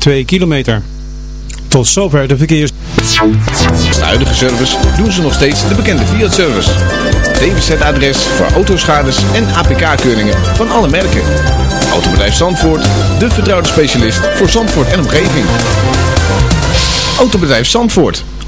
2 kilometer. Tot zover de verkeers. De huidige service doen ze nog steeds de bekende Fiat-service. DWZ-adres voor autoschades en APK-keuringen van alle merken. Autobedrijf Zandvoort, de vertrouwde specialist voor Zandvoort en omgeving. Autobedrijf Zandvoort,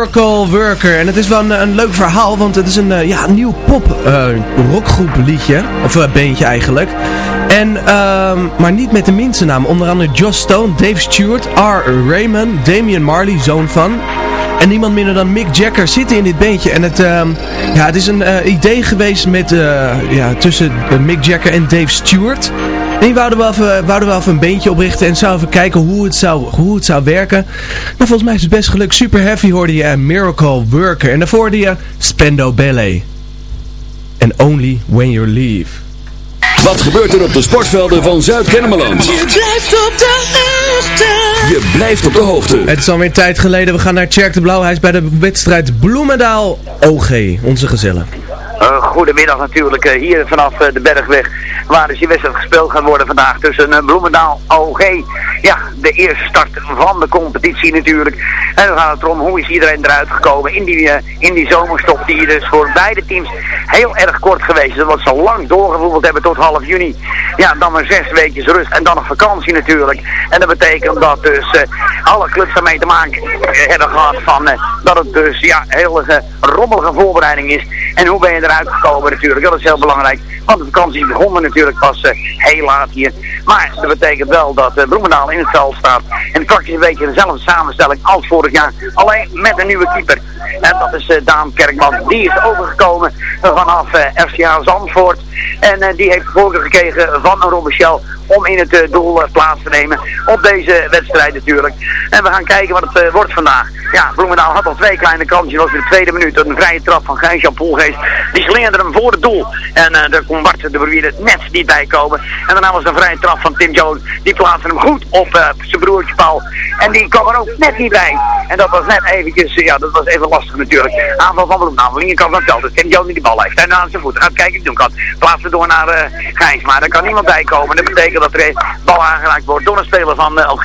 Miracle Worker. En het is wel een, een leuk verhaal, want het is een, eh, ja, nieuw pop eh, rockgroep liedje. Of uh, beentje eigenlijk. En, ehm, maar niet met de minste naam. Onder andere Josh Stone, Dave Stewart, R. Raymond, Damian Marley, zoon van. En niemand minder dan Mick Jagger zitten in dit beentje. En het, ehm, ja, het is een eh, idee geweest met, eh, ja, tussen Mick Jagger en Dave Stewart. En die wouden wel, even, wouden wel even een beentje oprichten en zouden even kijken hoe het zou, hoe het zou werken. Nou, volgens mij is het best gelukt. Super Heavy hoorde je en Miracle Worker. En daarvoor hoorde je Spendo Ballet. And Only When You Leave. Wat gebeurt er op de sportvelden van Zuid-Kennemerland? Je blijft op de hoogte. Je blijft op de hoogte. Het is alweer een tijd geleden. We gaan naar Tjerk de Blauw. Hij is bij de wedstrijd Bloemendaal OG. Onze gezellen. Uh, goedemiddag natuurlijk, uh, hier vanaf uh, de Bergweg, waar dus die wedstrijd gespeeld gaat worden vandaag tussen Bloemendaal OG. Ja, de eerste start van de competitie natuurlijk. En dan gaat het erom, hoe is iedereen eruit gekomen in die, in die zomerstop die dus voor beide teams heel erg kort geweest is. Omdat ze lang doorgevoerd hebben tot half juni. Ja, dan maar zes weekjes rust en dan nog vakantie natuurlijk. En dat betekent dat dus alle clubs daarmee te maken hebben gehad van dat het dus ja, hele rommelige voorbereiding is. En hoe ben je eruit gekomen natuurlijk, dat is heel belangrijk. Want de vakantie begonnen natuurlijk pas uh, heel laat hier. Maar dat betekent wel dat uh, Bloemendaal in het veld staat. En praktisch een beetje dezelfde samenstelling als vorig jaar. Alleen met een nieuwe keeper. En dat is uh, Daan Kerkman. Die is overgekomen vanaf FCA Zandvoort. En die heeft voorkeur gekregen van Michel om in het doel plaats te nemen op deze wedstrijd natuurlijk. En we gaan kijken wat het wordt vandaag. Ja, Bloemendaal had al twee kleine kansjes. Dat was in de tweede minuut een vrije trap van Gijs-Jan Poelgeest. Die slingerde hem voor het doel. En daar kon Bart de Bruier net niet bij komen. En daarna was een vrije trap van Tim Jones. Die plaatste hem goed op zijn broertje Paul. En die kwam er ook net niet bij. En dat was net eventjes, ja, dat was even lastig natuurlijk. Aanval van Bloemendaal, linkerkant van. Dus Tim Jones die de bal heeft. En aan zijn voeten gaat kijken doen kan. Plaatsen door naar uh, Gijs. Maar daar kan niemand bij komen. Dat betekent dat er een bal aangeraakt wordt door een speler van uh, LG.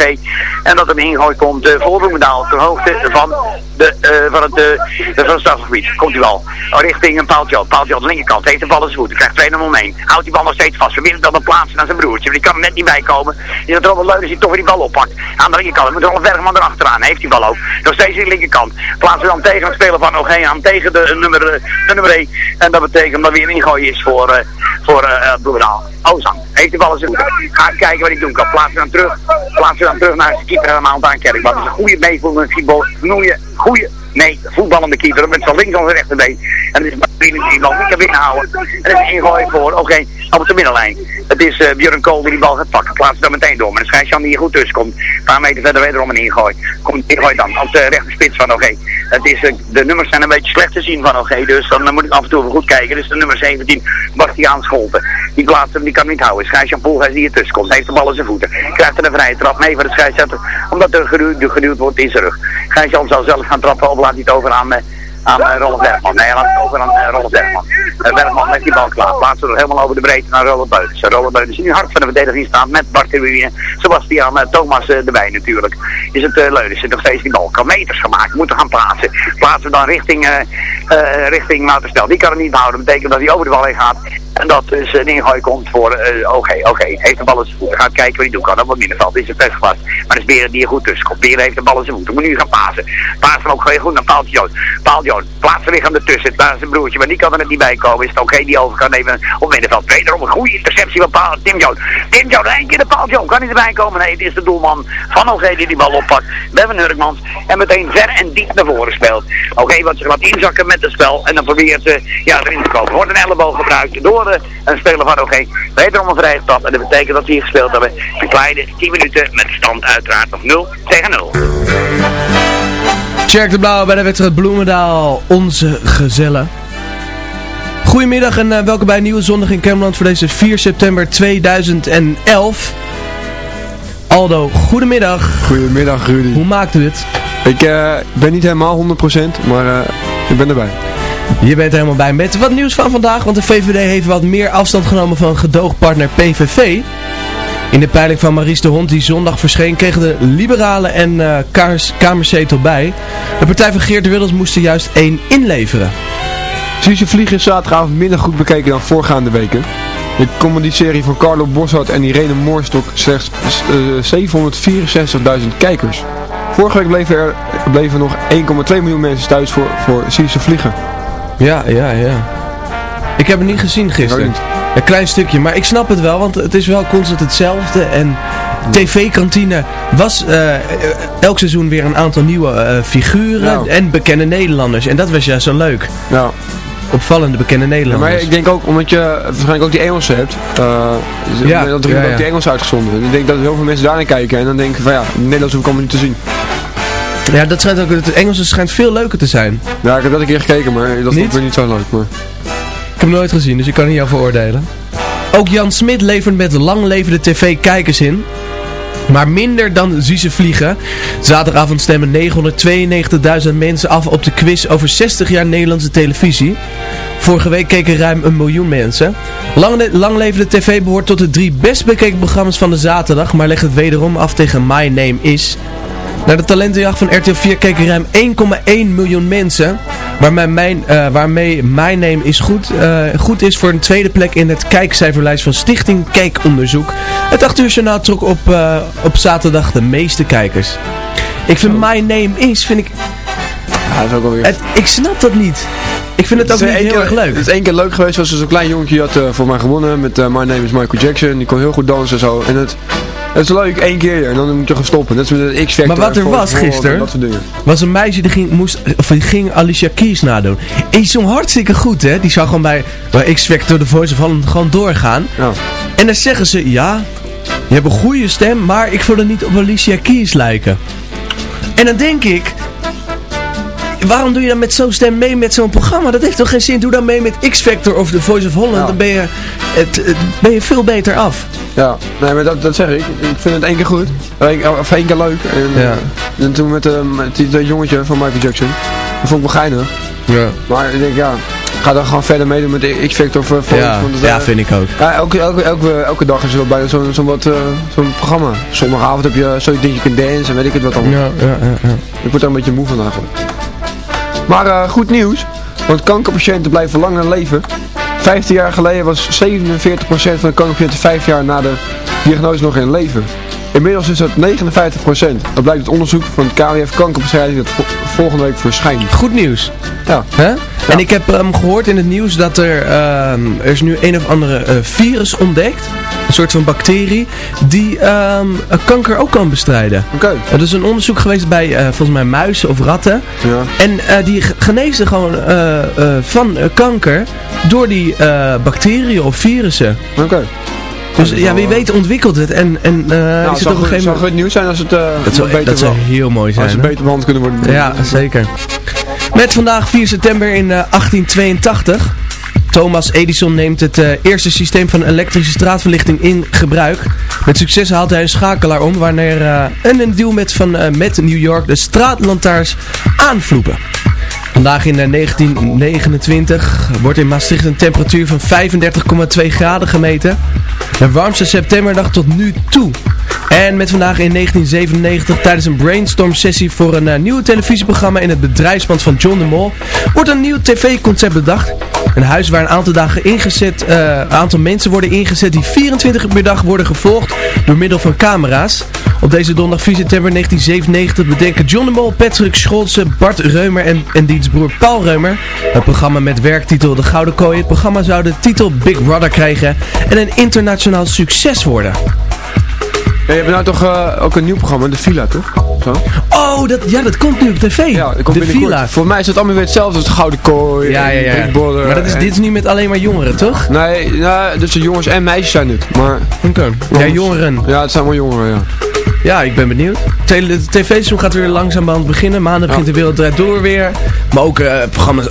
En dat er een ingooi komt uh, voor Bloemendaal ter hoogte van, de, uh, van het, van het strafgebied. Komt hij wel. Richting een paaltje. Paaltje aan de linkerkant. Heeft de bal in zijn voeten. Krijgt 2 om 1. Houdt die bal nog steeds vast. Probeert dan te plaatsen naar zijn broertje. Maar die kan er net niet bij komen. Die dat er leuk is die toch weer die bal oppakt. Aan de linkerkant. Moet Rolf Bergman erachteraan. Heeft die bal ook. Nog steeds aan de linkerkant. Plaatsen dan tegen het speler van OG aan. Tegen de nummer, de nummer 1. En dat betekent dat weer een ingooi is voor, voor Bloemendaal. Ozan. Heeft die bal zijn voeten. Gaat kijken wat hij doen kan. Plaatsen dan terug. Plaatsen dan terug naar zijn keeper helemaal aan Kerk. Dat is een goede meevoelende voetbal. Goeie, goede Nee, voetballende keeper met zijn links en zijn rechterbeen. En Martini die bal niet kan binnenhouden. En het is ingooien voor, oké, op de middenlijn. Het is uh, Björn Kool die die bal gaat pakken. Plaatst dan meteen door. Maar de scheidsjan die hier goed tussen komt. Een paar meter verder wederom een ingooi. Komt ingooi dan op de rechter spits van oké. Het is, uh, de nummers zijn een beetje slecht te zien van oké. dus dan uh, moet ik af en toe even goed kijken. Dus de nummer 17, Bastiaan Scholten. Die plaatst hem, die kan niet houden. Scheidsjan Poelgeest die hier tussen komt. Heeft de bal in zijn voeten. Krijgt er een vrije trap mee voor de scheidsrechter. Omdat er geduwd, wordt in zijn rug. Scheidsjan zal zelf gaan trappen of laat hij het over aan, uh, aan uh, Rolf Bergman. Nee, hij laat het over aan uh, Rolf Bergman. Uh, Bergman met die bal klaar. Plaatsen er helemaal over de breedte naar Rolf Beuters. Rolf Beuters in het hart van de verdediging staan met Bart de Wien, Sebastian Thomas erbij natuurlijk. Is het uh, leuk. Zit nog steeds die bal. Kan meters gemaakt. Moeten gaan plaatsen. Plaatsen dan richting, richting. Die kan er niet behouden. Dat betekent dat hij over de bal heen gaat. En dat dus een ingooi komt voor oké, oké. Heeft de bal zijn voeten. Gaat kijken wat hij doen kan. Dat wordt middenveld. Is het best. Maar het is Beren die er goed tussen komt. Beren heeft de bal in zijn voeten. Moet nu gaan pasen. Pasen ook gewoon goed naar Paal Joon. Paal Joon. Plaatsen lichaam ertussen. Daar is zijn broertje. Maar die kan er niet bij komen. Is het oké die over kan nemen op middenveld. Wederom een goede interceptie van Paal. Tim Joon. Tim Joon. Eén keer de Paal Joon. Kan niet erbij komen. Nee, het is de doelman van OG die die bal oppakt. Bevan Hurkmans. En meteen ver en diep naar voren speelt. Oké, wat ze wat inzakken met het spel. En dan probeert ze ja, erin te komen. Wordt een elleboog gebruikt door de, een speler van OG. Wederom een vrije stap. En dat betekent dat we hier gespeeld hebben. Een kleine 10 minuten met stand uiteraard nog 0 tegen 0. Tjerk de Blauw bij de wedstrijd Bloemendaal. Onze gezellen. Goedemiddag en uh, welkom bij een nieuwe zondag in Kermeland voor deze 4 september 2011. Aldo, goedemiddag. Goedemiddag Rudy. Hoe maakt u het? Ik uh, ben niet helemaal 100%, maar uh, ik ben erbij. Je bent er helemaal bij met wat nieuws van vandaag, want de VVD heeft wat meer afstand genomen van gedoogpartner PVV. In de peiling van Maries de Hond die zondag verscheen kregen de liberalen en uh, kamerszetel bij. De partij van Geert Wilders moest er juist één inleveren. Suze Vliegen is zaterdagavond minder goed bekeken dan voorgaande weken. De comedy-serie van Carlo Boshart en Irene Moorstok slechts uh, 764.000 kijkers. Vorige week bleven er bleven nog 1,2 miljoen mensen thuis voor, voor Suze Vliegen. Ja, ja, ja. Ik heb het niet gezien gisteren. Een klein stukje, maar ik snap het wel, want het is wel constant hetzelfde. En TV-kantine was uh, elk seizoen weer een aantal nieuwe uh, figuren en bekende Nederlanders. En dat was juist zo leuk. Ja. Opvallende bekende Nederlanders. Ja, maar ik denk ook, omdat je waarschijnlijk ook die Engelsen hebt, uh, ja, dat er ja, ook die Engels uitgezonden. Ik denk dat heel veel mensen daarin kijken en dan denken van ja, Nederlands hoef ik allemaal niet te zien. Ja, dat schijnt ook, het Engelse schijnt veel leuker te zijn. Ja, ik heb dat een keer gekeken, maar dat vond ik weer niet zo leuk. Maar... Ik heb hem nooit gezien, dus ik kan niet jou veroordelen. Ook Jan Smit levert met lang levende tv kijkers in. Maar minder dan Zieze Vliegen. Zaterdagavond stemmen 992.000 mensen af op de quiz over 60 jaar Nederlandse televisie. Vorige week keken ruim een miljoen mensen. Lang, lang levende tv behoort tot de drie best bekeken programma's van de zaterdag. Maar legt het wederom af tegen My Name Is. Naar de talentenjacht van RTL 4 keken ruim 1,1 miljoen mensen. Waarmee mijn, uh, waarmee mijn name is goed, uh, goed is voor een tweede plek in het kijkcijferlijst van Stichting Kijkonderzoek. Het 8 uur journaal trok op, uh, op zaterdag de meeste kijkers. Ik vind My Name Is, vind ik... Ja, dat is ook wel weer... Het, ik snap dat niet. Ik vind het, ook niet heel keer, erg leuk. Het is één keer leuk geweest, was er zo'n klein jongetje had voor mij gewonnen met My Name is Michael Jackson. Die kon heel goed dansen en zo. En het... Het is leuk, één keer en dan moet je gaan stoppen. Dat is met een X-Factor. Maar wat er was gisteren, dat soort dingen. was een meisje die ging, moest, of die ging Alicia Keys nadoen. En die zong hartstikke goed, hè. Die zou gewoon bij, bij X-Factor de Voice of Holland gewoon doorgaan. Ja. En dan zeggen ze, ja, je hebt een goede stem, maar ik wil er niet op Alicia Keys lijken. En dan denk ik, waarom doe je dan met zo'n stem mee met zo'n programma? Dat heeft toch geen zin? Doe dan mee met X-Factor of The Voice of Holland. Ja. Dan ben je, het, het, ben je veel beter af. Ja, nee, maar dat, dat zeg ik. Ik vind het één keer goed. Of één keer leuk. En, ja. en toen met, uh, met die, dat jongetje van Michael Jackson. Dat vond ik wel geinig. Ja. Maar ik denk, ja, ga dan gewoon verder meedoen met X-Factor of Voice. Ja, want het, ja vind ik ook. Ja, elke, elke, elke, elke dag is er bijna zo'n zo wat, uh, zo'n programma. Zondagavond heb je zo'n ding je kunt dansen en weet ik het wat allemaal. Ja, ja, ja, ja. Ik word er een beetje moe van eigenlijk. Maar uh, goed nieuws, want kankerpatiënten blijven langer leven. 15 jaar geleden was 47% van de kankerpatiënten 5 jaar na de diagnose nog in leven. Inmiddels is dat 59%. Dat blijkt uit onderzoek van het KWF kankerbestrijding dat volgende week verschijnt. Goed nieuws. Ja. Hè? Ja. En ik heb um, gehoord in het nieuws dat er, um, er is nu een of andere uh, virus ontdekt. Een soort van bacterie die um, kanker ook kan bestrijden. Oké. Okay. Er is een onderzoek geweest bij uh, volgens mij muizen of ratten. Ja. En uh, die genezen gewoon van kanker door die bacteriën of virussen. Oké. Okay. Dus ja, wie weet ontwikkelt het en, en uh, nou, is het op een gegeven moment... goed nieuws zijn als het uh, dat zou, beter dat zou heel mooi zijn. Als het beter behandeld kunnen worden. Ja, zeker. Met vandaag 4 september in uh, 1882. Thomas Edison neemt het eerste systeem van elektrische straatverlichting in gebruik. Met succes haalt hij een schakelaar om wanneer een deal met, van, met New York de straatlantaarns aanvloepen. Vandaag in 1929 wordt in Maastricht een temperatuur van 35,2 graden gemeten. De warmste septemberdag tot nu toe. En met vandaag in 1997 tijdens een brainstorm sessie voor een uh, nieuwe televisieprogramma in het bedrijfspand van John de Mol wordt een nieuw tv-concept bedacht. Een huis waar een aantal dagen ingezet, uh, een aantal mensen worden ingezet die 24 uur per dag worden gevolgd door middel van camera's. Op deze donderdag 4 september 1997 bedenken John de Mol, Patrick Scholze, Bart Reumer en, en diens broer Paul Reumer het programma met werktitel De Gouden Kooi. Het programma zou de titel Big Brother krijgen en een internationaal succes worden. Ja, je hebt nou toch uh, ook een nieuw programma, De Villa, toch? Zo? Oh, dat, ja, dat komt nu op tv. Ja, dat komt de Villa. Voor mij is het allemaal weer hetzelfde als de Gouden Kooi. Ja, ja, ja. Maar dat is, en... dit is niet met alleen maar jongeren, toch? Nee, nou, dus de jongens en meisjes zijn het. Maar... Oké. Okay. Ja, jongeren. Ja, het zijn allemaal jongeren, ja. Ja, ik ben benieuwd. De tv-seizoen gaat weer langzaam aan beginnen. Maandag begint de wereld door weer. Maar ook uh, programma's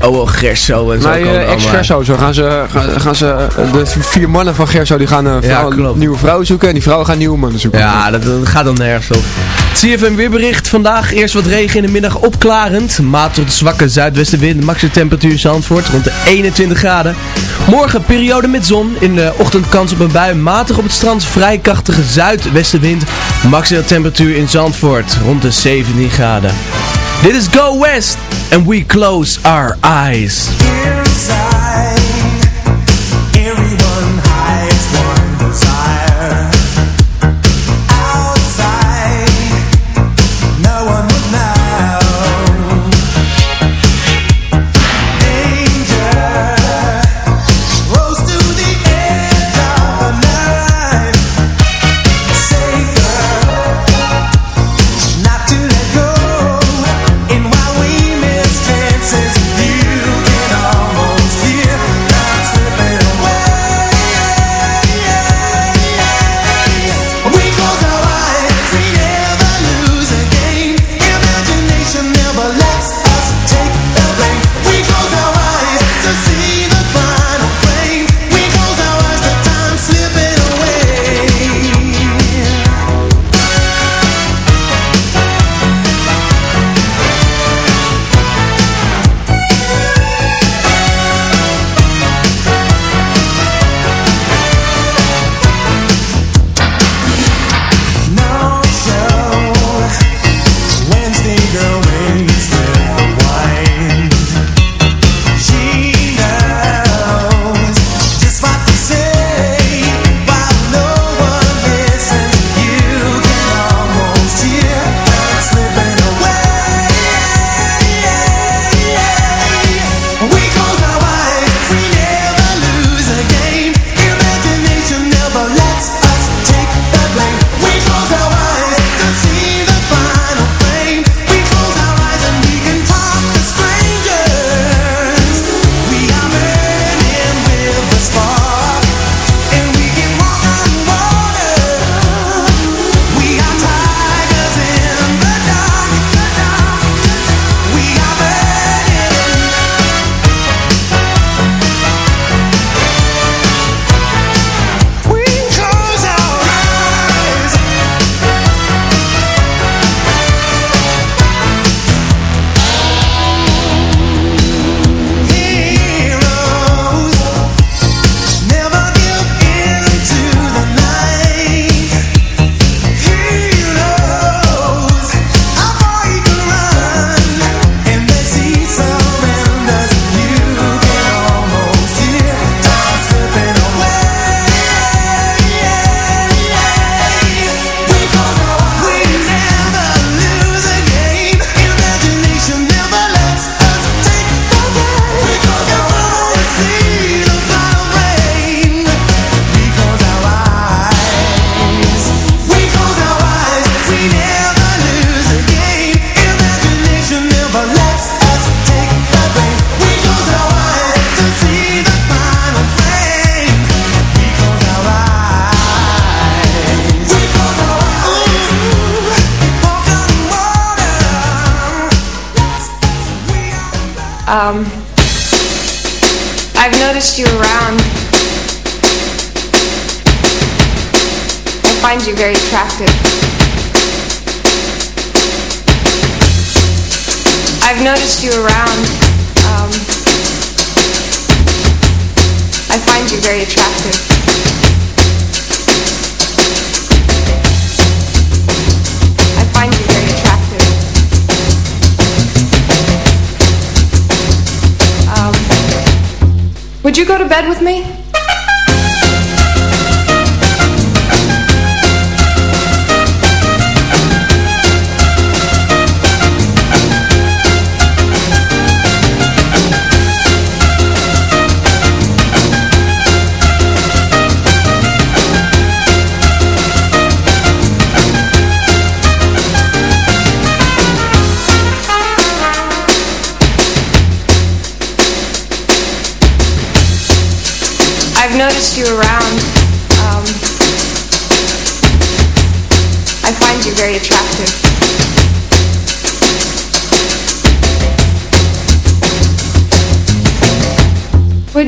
OO Gerso en zo. Nee, eh, ex-Gerso. Zo gaan ze, gaan, ze, eh, de vier mannen van Gerso die gaan een vrouw, nieuwe vrouw zoeken. En die vrouwen gaan nieuwe mannen zoeken. Ja, dat, gaat dan nergens op. CFM weerbericht vandaag. Eerst wat regen in de middag opklarend. Maat tot zwakke zuidwestenwind. Max de temperatuur Zandvoort rond de 21 graden. Morgen periode met zon. In de ochtend kans op een bui. Matig op het strand. Vrij krachtige zuidwestenwind. Maximale temperatuur in Zandvoort rond de 17 graden. Dit is Go West and we close our eyes.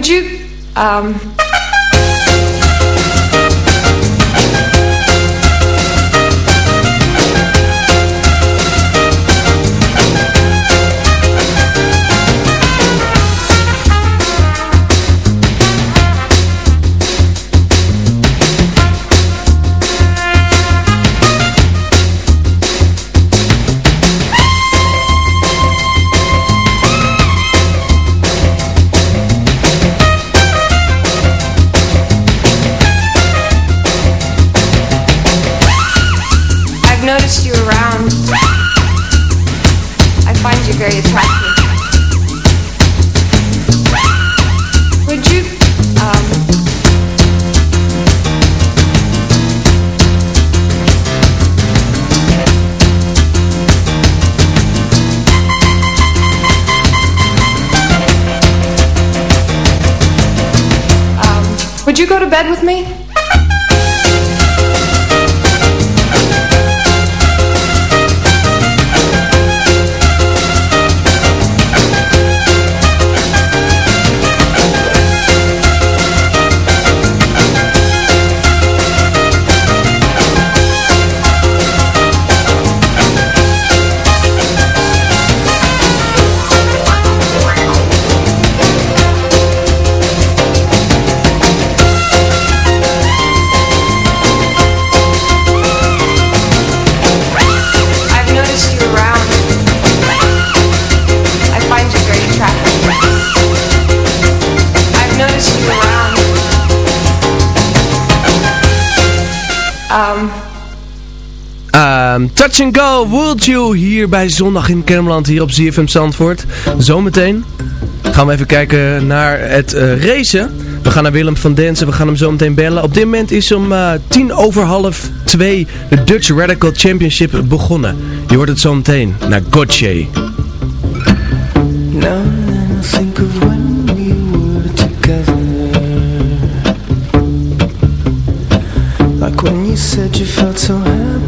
you um, Touch and Go, Would You, hier bij Zondag in Kermeland, hier op ZFM Zandvoort. Zometeen gaan we even kijken naar het uh, racen. We gaan naar Willem van Densen, we gaan hem zo meteen bellen. Op dit moment is om eh, tien over half twee de Dutch Radical Championship begonnen. Je hoort het zo meteen naar Gotje. Like when you said you felt so happy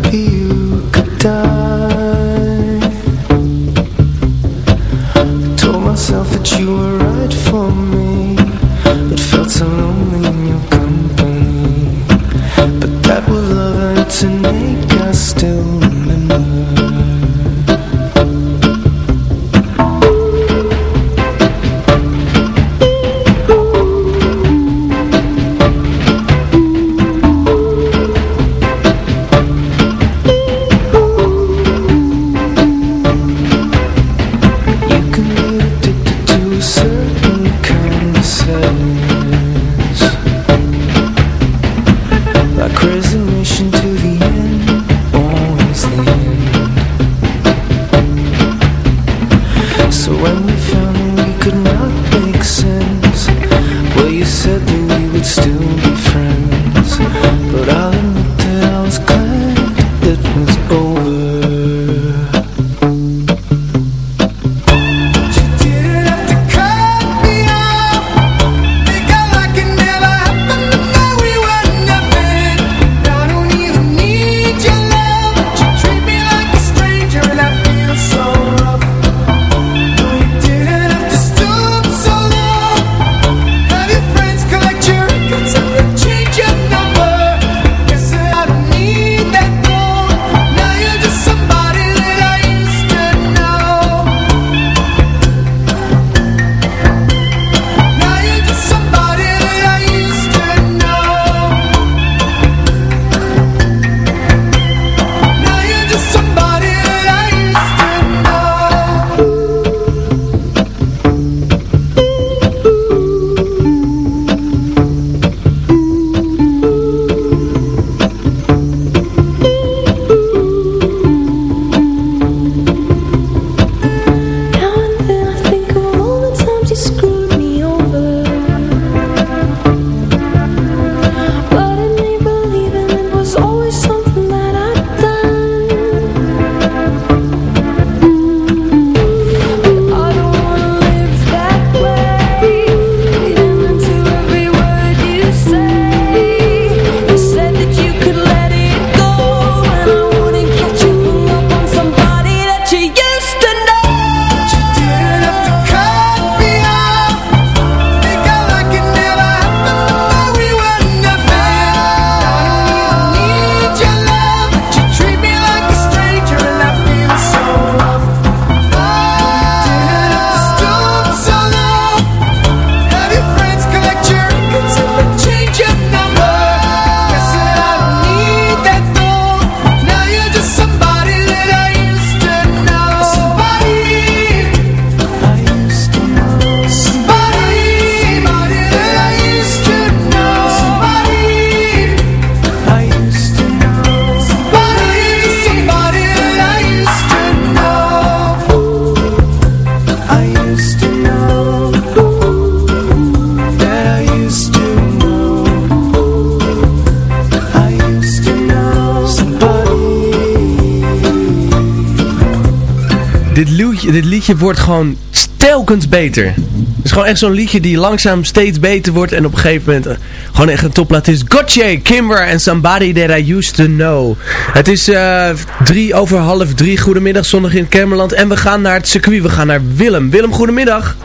liedje, wordt gewoon telkens beter. Het is gewoon echt zo'n liedje die langzaam steeds beter wordt en op een gegeven moment eh, gewoon echt een toplaat is. Gotcha, Kimber en Somebody That I Used To Know. Het is uh, drie over half drie. Goedemiddag, zondag in Kermeland. En we gaan naar het circuit. We gaan naar Willem. Willem, goedemiddag.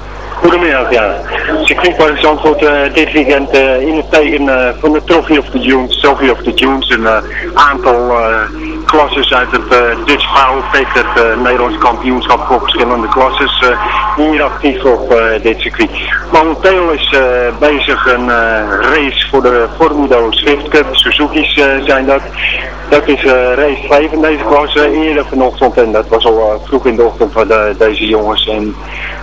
Goedemiddag, ja. Circuitpark Zandvoort uh, dit weekend in het teken van de Trophy of the Dunes. Trophy of the Dunes, een aantal klasses uit het Dutch Power Pact, het Nederlands kampioenschap voor verschillende klasses, hier actief op dit circuit. Momenteel is bezig een race voor de Formido Swift Cup, Suzuki's zijn dat. Dat is race 5 in deze klasse, eerder vanochtend en dat was al vroeg in de ochtend van de, deze jongens en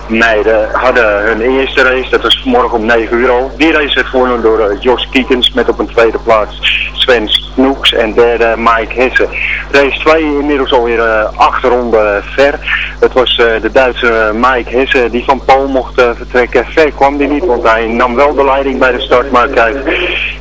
meiden hadden hun eerste race, dat was vanmorgen om 9 uur al. Die race werd gewonnen door uh, Jos Kiekens met op een tweede plaats Sven Snoeks en derde Mike Hesse. Race 2 inmiddels alweer uh, acht ronden ver. Het was uh, de Duitse Mike Hesse die van Paul mocht vertrekken. Ver kwam die niet, want hij nam wel de leiding bij de start, maar kijk,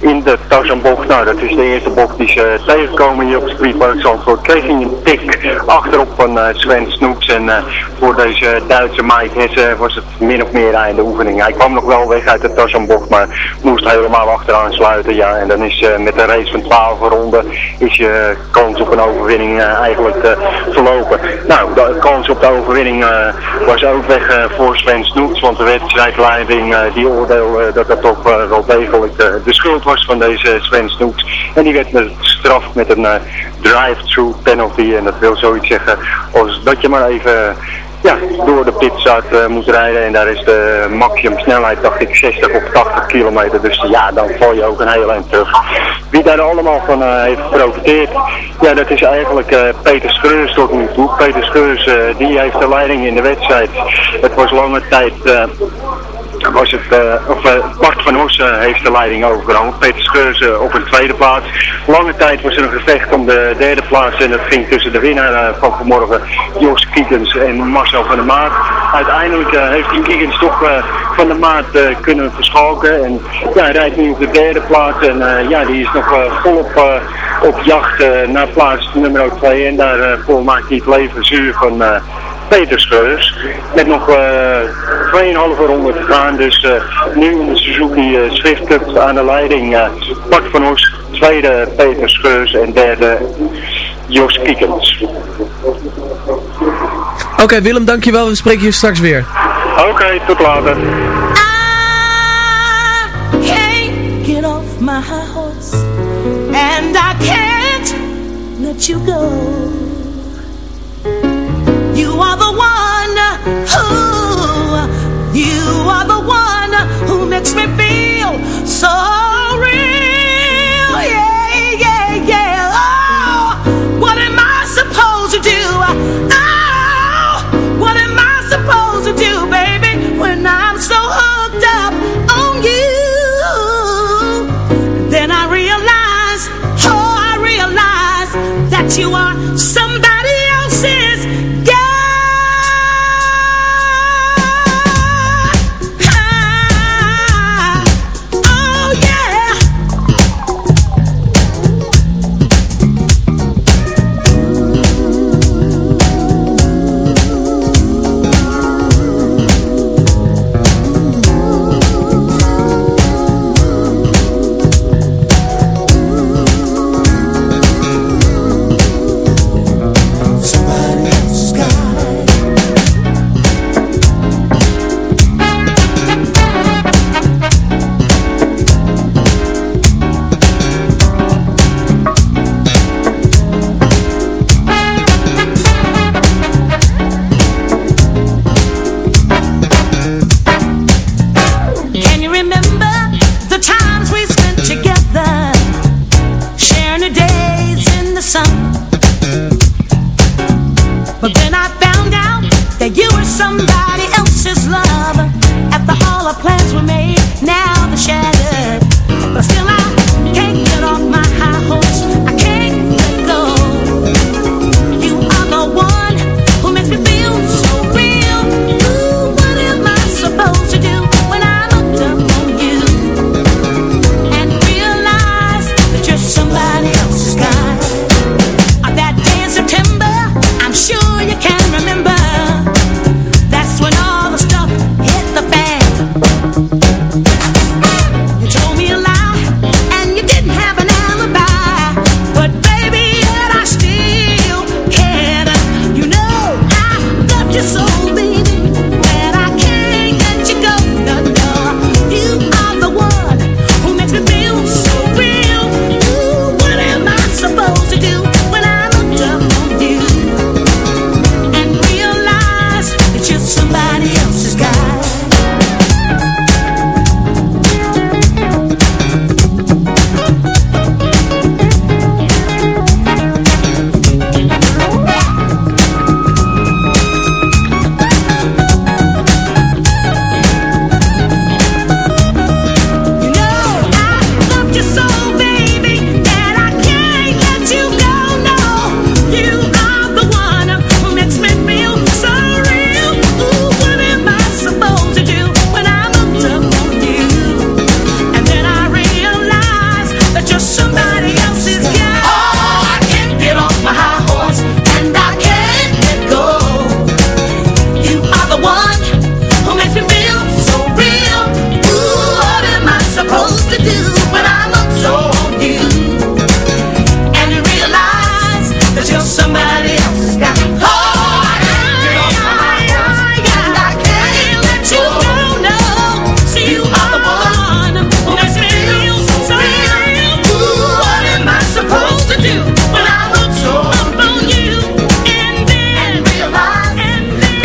in de Tarzanbocht, nou dat is de eerste bocht die ze tegenkomen hier op het circuitpark Zandvoort, kreeg hij een tik achterop van Sven Snoeks en voor deze Duitse Mike Hesse was het min of meer aan de oefening. Hij kwam nog wel weg uit de Tarzanbocht, maar moest helemaal achteraan sluiten. Ja, en dan is met een race van 12 ronden is je kans op een overwinning eigenlijk verlopen. Nou, de kans op de overwinning was ook weg voor Sven Snoets, want de wedstrijdleiding die oordeelde dat dat toch wel degelijk de schuld was van deze Sven Snoets. En die werd gestraft met een drive-through penalty. En dat wil zoiets zeggen als dat je maar even ja, door de pitstart uh, moet rijden. En daar is de maximum snelheid, dacht ik, 60 of 80 kilometer. Dus ja, dan val je ook een heel eind terug. Wie daar allemaal van uh, heeft geprofiteerd, ja, dat is eigenlijk uh, Peter Schreurs tot nu toe. Peter Schreurs, die heeft de leiding in de wedstrijd. Het was lange tijd was het, of uh, Bart van Hossen heeft de leiding overgenomen. Peter Scheurs uh, op een tweede plaats. Lange tijd was er een gevecht om de derde plaats en dat ging tussen de winnaar van vanmorgen, Jos Kiekens en Marcel van der Maat. Uiteindelijk heeft die Kiekens toch van der Maat kunnen verschalken en ja, hij rijdt nu op de derde plaats en ja, die is nog volop op jacht naar plaats nummer 2 en daarvoor maakt hij het leven zuur van Peter Scheurs. Met nog uh, 2,5 ronde te gaan. Dus uh, nu in de Suzuki uh, Swift Cup aan de leiding uh, Bart van Os, tweede Peter Scheurs en derde Jos Kiekens. Oké okay, Willem, dankjewel. We spreken je straks weer. Oké, okay, tot later. I can't get off my horse and I can't let you go.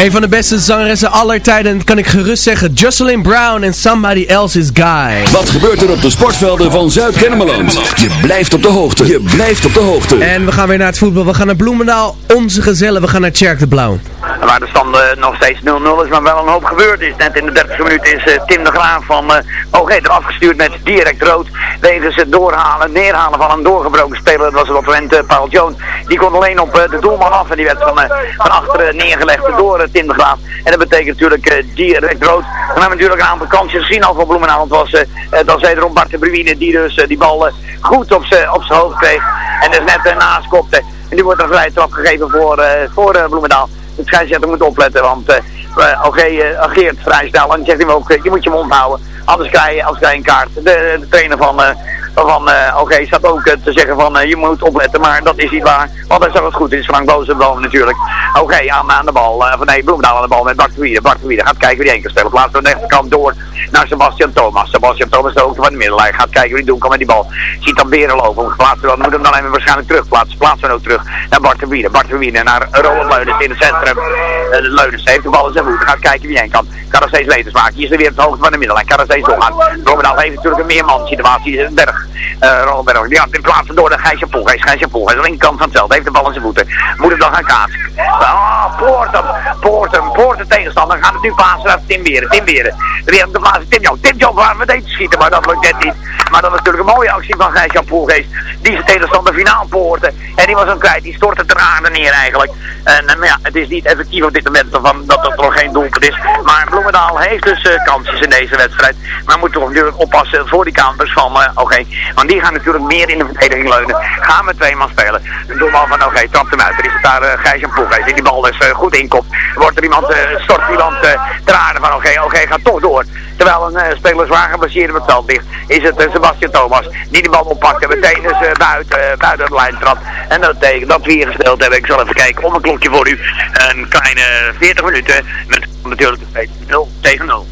Een van de beste zangeressen aller tijden, kan ik gerust zeggen. Jocelyn Brown en Somebody Else's Guy. Wat gebeurt er op de sportvelden van Zuid-Kennemerland? Je blijft op de hoogte. Je blijft op de hoogte. En we gaan weer naar het voetbal. We gaan naar Bloemendaal, onze gezellen. We gaan naar Tjerk de Blauw. Waar de stand eh, nog steeds 0-0 is, maar wel een hoop gebeurd is. Net in de 30 minuut is eh, Tim de Graaf van uh, OG eraf gestuurd met direct rood. Wegens het doorhalen, neerhalen van een doorgebroken speler. Dat was het moment Paul Jones. Die kon alleen op de doelman af en die werd van, van achteren neergelegd door Tim de Graaf. En dat betekent natuurlijk direct rood. Dan hebben we natuurlijk een aantal kansen gezien al van Bloemendaal. Was, dat was wederom Bart de Bruine die dus die bal goed op zijn hoofd kreeg. En dus net naast kopte. En nu wordt een vrije trap gegeven voor, voor Bloemendaal de scheidsrechter moet opletten, want uh, OG uh, ageert vrij snel. En zegt hij ook, je moet je mond houden, anders krijg je, anders krijg je een kaart. De, de trainer van, van uh, OG staat ook te zeggen van, je moet opletten, maar dat is niet waar. Want hij zag het goed, het is Frank Bozenboom natuurlijk. OG aan, aan de bal, van nee, Bloemendaal aan de bal met Bart Verwieren. Bart Verwieren gaat kijken wie die keer spelen. Plaatst aan de rechterkant door naar Sebastian Thomas. Sebastian Thomas de hoogte van de middenlijn. Gaat kijken wie die doen kan met die bal. Ziet dan Beren lopen. Plaatsen dan, moet hem dan even waarschijnlijk terug plaatsen. Plaatsen ook terug naar Bart Verwieren. Bart Verwieren naar Roland Leunens in het centrum. Leunens heeft de bal in zijn voeten. Gaat kijken wie heen kan. Kan er steeds maken. Hier is er weer de hoogte van de middenlijn. Kan er steeds doorgaan. Romendaal heeft natuurlijk een meerman situatie. Berg. Uh, gaat in plaats door de Gijsje Poel. Gijsje Poel. Hij is de linkerkant van het veld. Heeft de bal in zijn voeten. Moet hem dan gaan kaatsen. Ah, Poorten. Poorten. Poorten tegenstander. Gaat het nu pasen naar Tim Beren. Tim Beren. Weer de plaats. Tim Jan. Tim Jan waar we te schieten. Maar dat lukt net niet. Maar dat was natuurlijk een mooie actie van Gijs-Jan Poelgeest. Die zijn tegenstander finaal poorten. En die was hem kwijt. Die stortte ter aarde neer eigenlijk. En, en ja, het is niet effectief op dit moment van, dat er nog geen doelpunt is. Maar Bloemendaal heeft dus uh, kansjes in deze wedstrijd. Maar moet toch natuurlijk oppassen voor die counters van oké. Want die gaan natuurlijk meer in de verdediging leunen. Gaan we twee man spelen. De doelman van oké, trapt hem uit. Er is het daar uh, Gijs-Jan Poelgeest. Die bal dus goed inkomt. Wordt er iemand, stort iemand ter aarde van oké, oké, gaat toch door. Terwijl een speler zwaar gebaseerd op het veld ligt. Is het Sebastian Thomas die de bal oppakt en meteen dus uh, buiten, buiten de lijn trapt. En dat dat we hier gespeeld hebben. Ik zal even kijken om een klokje voor u. Een kleine 40 minuten met natuurlijk de 0 tegen 0.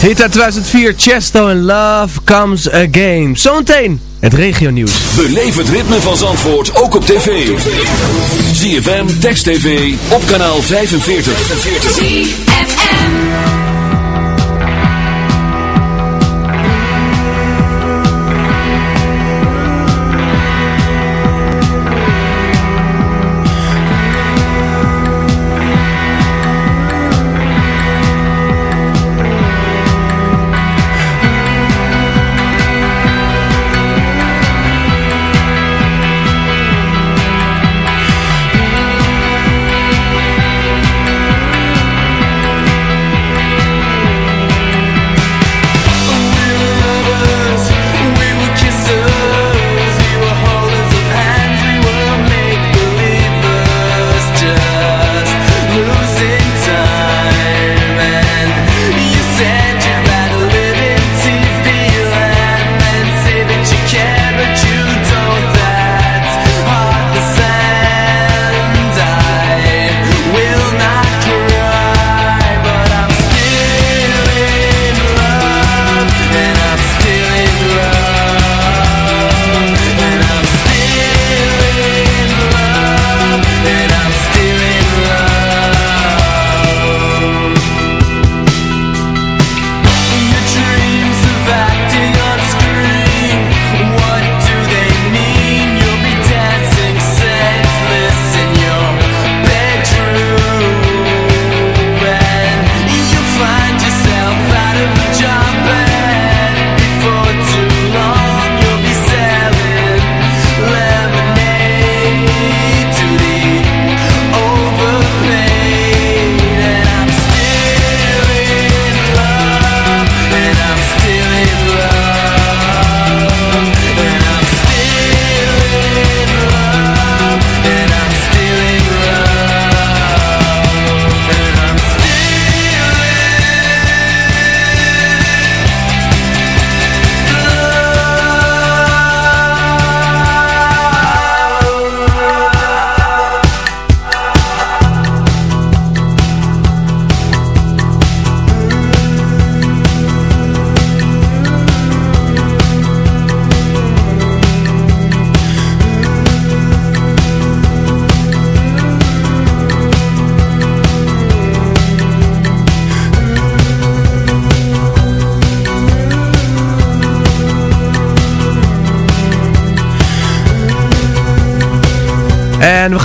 Hit 2004, Chesto and Love Comes Again. Zometeen het regionieuws. Beleef het ritme van Zandvoort ook op tv. ZFM, Text TV, op kanaal 45. 45.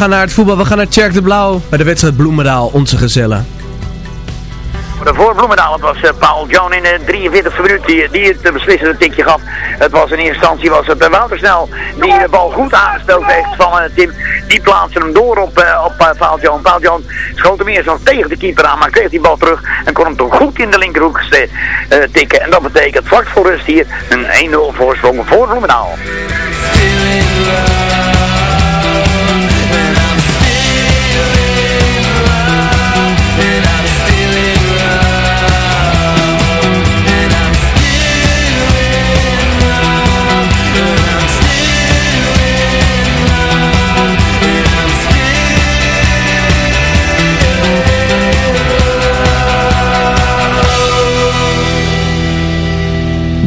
Gaan naar het voetbal. We gaan naar Tjerk de Blauw bij de wedstrijd Bloemendaal, onze gezellen. Voor Bloemendaal, het was uh, Paul John in de 43e minuut die, die het uh, beslissende tikje gaf. Het was in eerste instantie was het uh, Wouter Snel die de bal goed aangestoken heeft van Tim. Die plaatste hem door op, op Paul John. Paul John schoot hem eerst nog tegen de keeper aan, maar kreeg die bal terug en kon hem toch goed in de linkerhoek tikken. En dat betekent vlak voor rust hier een 1-0 voorsprong voor Bloemendaal.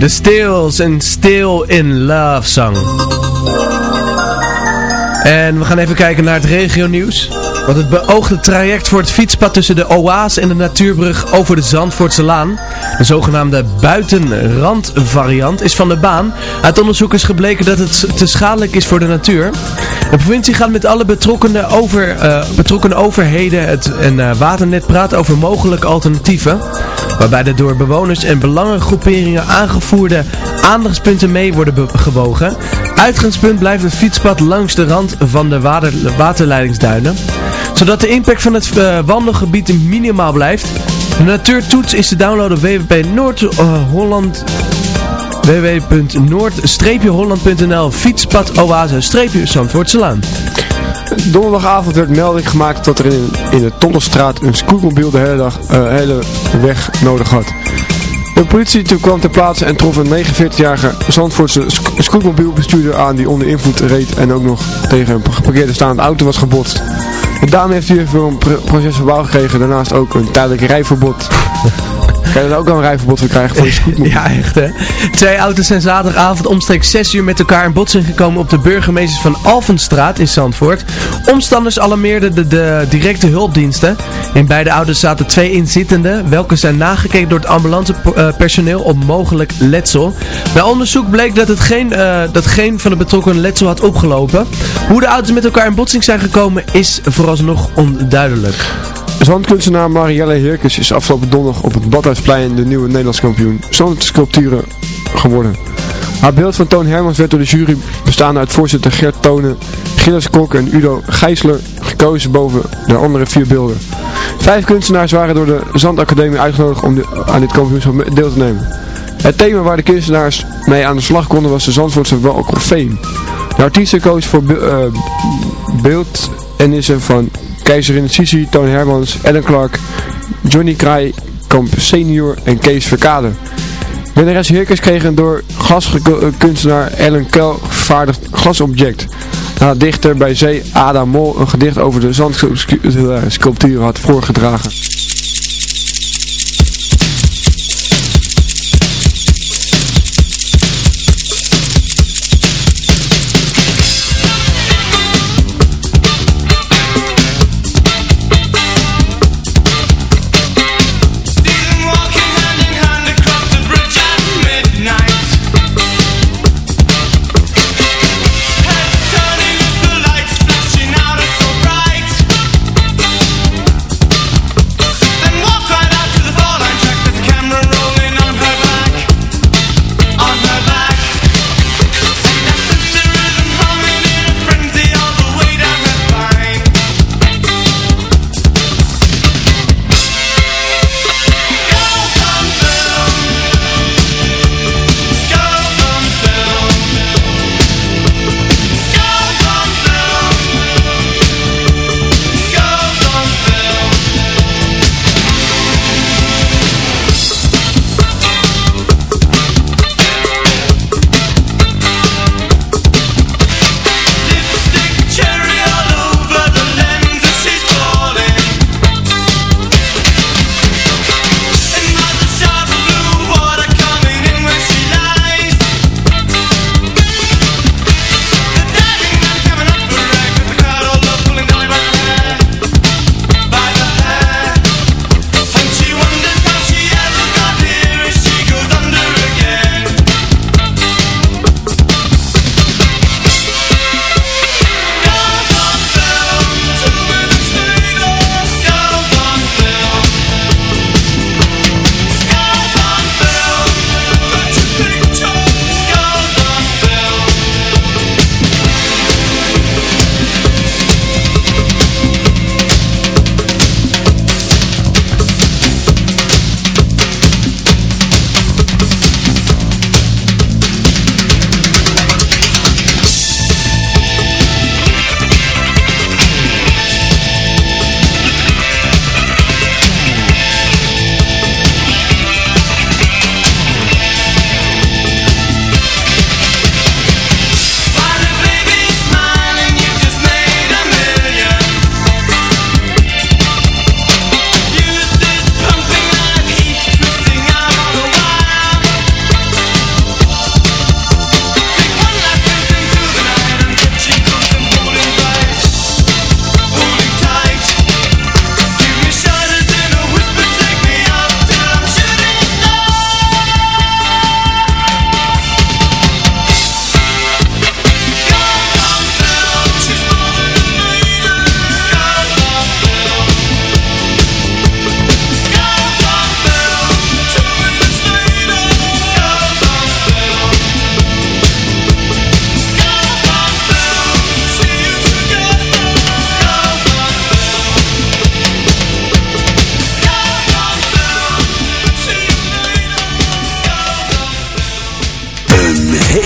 De Stills en Still in Love Song. En we gaan even kijken naar het regionieuws. Want het beoogde traject voor het fietspad tussen de Oase en de natuurbrug over de Zandvoortse Laan, de zogenaamde buitenrandvariant, is van de baan. Uit onderzoek is gebleken dat het te schadelijk is voor de natuur. De provincie gaat met alle betrokkenen, over, betrokken overheden het, en uh, waternet praten over mogelijke alternatieven. Waarbij de door bewoners en belangengroeperingen aangevoerde aandachtspunten mee worden gewogen. Uitgangspunt blijft het fietspad langs de rand van de water, waterleidingsduinen. Zodat de impact van het uh, wandelgebied minimaal blijft. De natuurtoets is te downloaden op www Noord-Holland www.noord-holland.nl Fietspad Oase-Zandvoortselaan. Donderdagavond werd melding gemaakt dat er in, in de Tonnelstraat een scootmobiel de hele, dag, uh, hele weg nodig had. De politie kwam ter plaatse en trof een 49-jarige Zandvoortse scootmobielbestuurder aan die onder invloed reed en ook nog tegen een geparkeerde staande auto was gebotst. De dame heeft hiervoor een proces verbaal gekregen, daarnaast ook een tijdelijk rijverbod. Kan je er ook al een rijverbod krijgen voor je scootmobiel? Ja, echt hè. Twee auto's zijn zaterdagavond omstreeks 6 uur met elkaar in botsing gekomen op de burgemeester van Alvenstraat in Zandvoort. Omstanders alarmeerden de, directe hulpdiensten. In beide auto's zaten twee inzittenden, welke zijn nagekeken door het ambulancepersoneel op mogelijk letsel. Bij onderzoek bleek dat, het geen, eh, dat geen van de betrokkenen letsel had opgelopen. Hoe de auto's met elkaar in botsing zijn gekomen is vooralsnog onduidelijk. Zandkunstenaar Marielle Heerkes is afgelopen donderdag op het Badhuisplein de nieuwe Nederlands kampioen zandsculpturen geworden. Haar beeld van Toon Hermans werd door de jury bestaande uit voorzitter Gert Tonen, Gilles Kok en Udo Gijsler gekozen boven de andere vier beelden. Vijf kunstenaars waren door de Zandacademie uitgenodigd om aan dit kampioenschap deel te nemen. Het thema waar de kunstenaars mee aan de slag konden was de Zandvoortse Walk. De artiesten koos voor be uh, beeldenissen van Keizerin Sisi, Toon Hermans, Ellen Clark, Johnny Kraai, Kamp senior en Kees Verkade. Winnares Heerkens kreeg een door glaskunstenaar Ellen Kel vervaardigd glasobject. Nadat dichter bij zee Ada Mol een gedicht over de zandsculptuur had voorgedragen.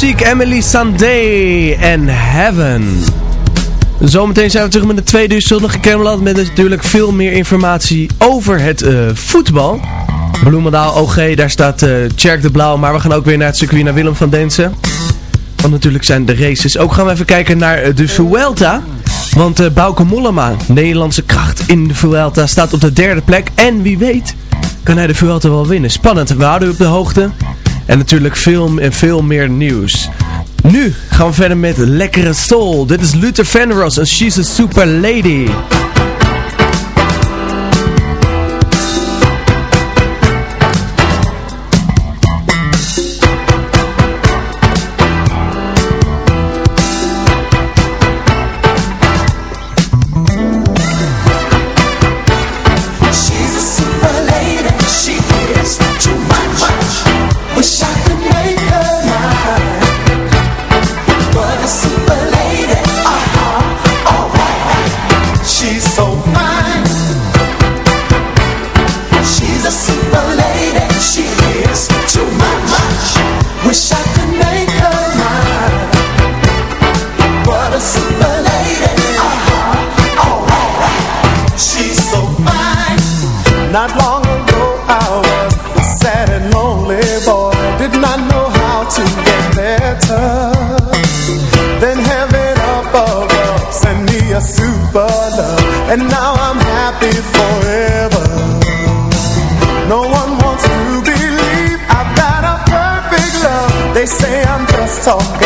Muziek, Emily Sandé en Heaven. Zometeen zijn we terug met de tweede uur zondag Camelot met natuurlijk veel meer informatie over het uh, voetbal. Bloemendaal OG, daar staat uh, de Blauw, maar we gaan ook weer naar het circuit naar Willem van Densen. Want natuurlijk zijn de races. Ook gaan we even kijken naar de Vuelta. Want uh, Bauke Mollema, Nederlandse kracht in de Vuelta, staat op de derde plek. En wie weet kan hij de Vuelta wel winnen. Spannend, we houden u op de hoogte. En natuurlijk film en veel meer nieuws. Nu gaan we verder met Lekkere Soul. Dit is Luther Vandross en She's a Super Lady. Not long ago I was a sad and lonely boy. Did not know how to get better. Then heaven up above sent me a super love. And now I'm happy forever. No one wants to believe I've got a perfect love. They say I'm just talking